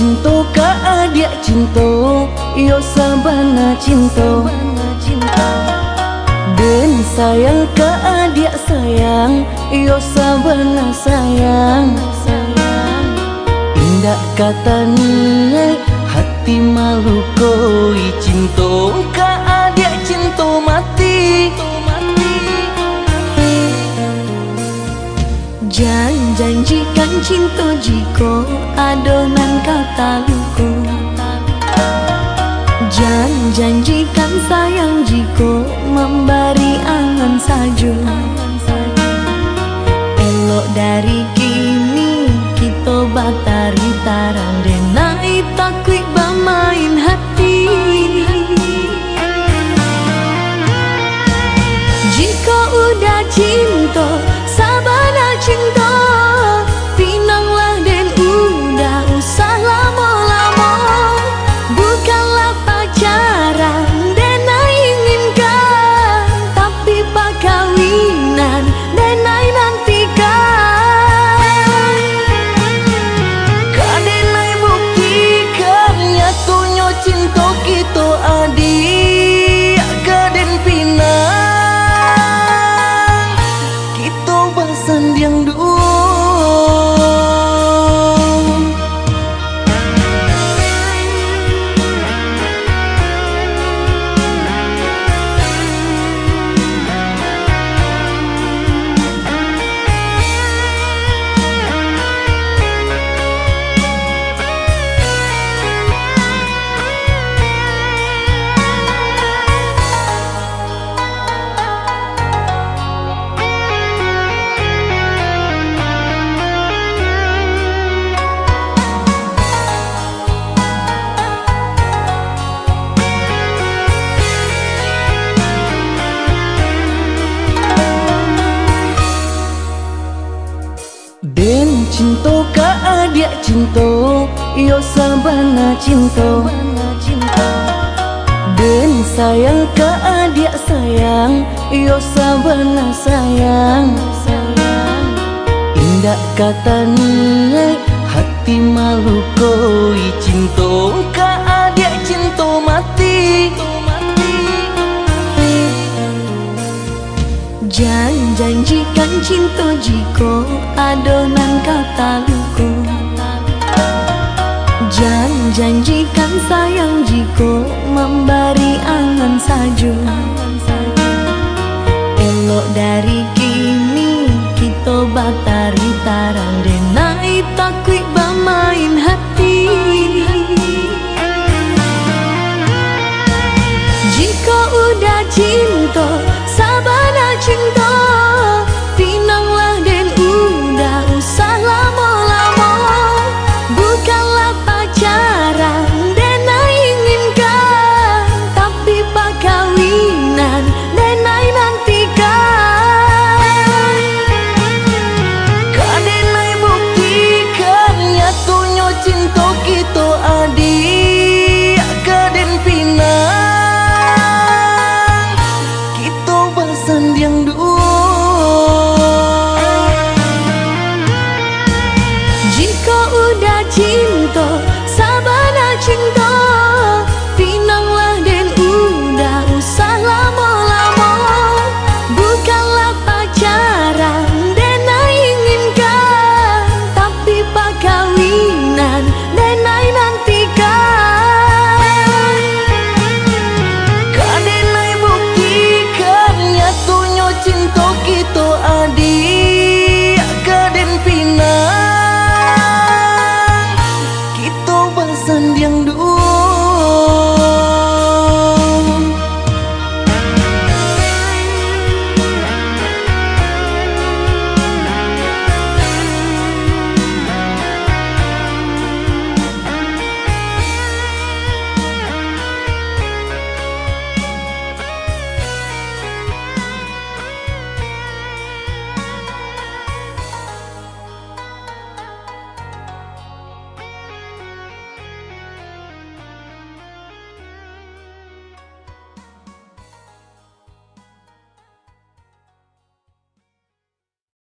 cinta ka adik cinta Yo sabana cinta. Den sayang ka adik sayang Yo sabana sayang. Indah kata hati malu koi Jangan janjikan cinta jika adonan kata luka Jangan janjikan sayang jika memberi angan saja dia cinta Yo sabana cinta Dan sayang ka adik sayang Yo sabana sayang Indah kata nilai hati malu koi cinta ka adik cinta mati Jangan janjikan cinta jiko adonan kata lukuh Janjikan sayang jiko memberi angan saju. Elok dari kini kita batari tarang denai takwik bermain hati. Jiko udah cinta